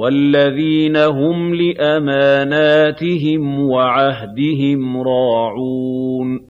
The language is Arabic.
وَالَّذِينَ هُمْ لِأَمَانَاتِهِمْ وَعَهْدِهِمْ رَاعُونَ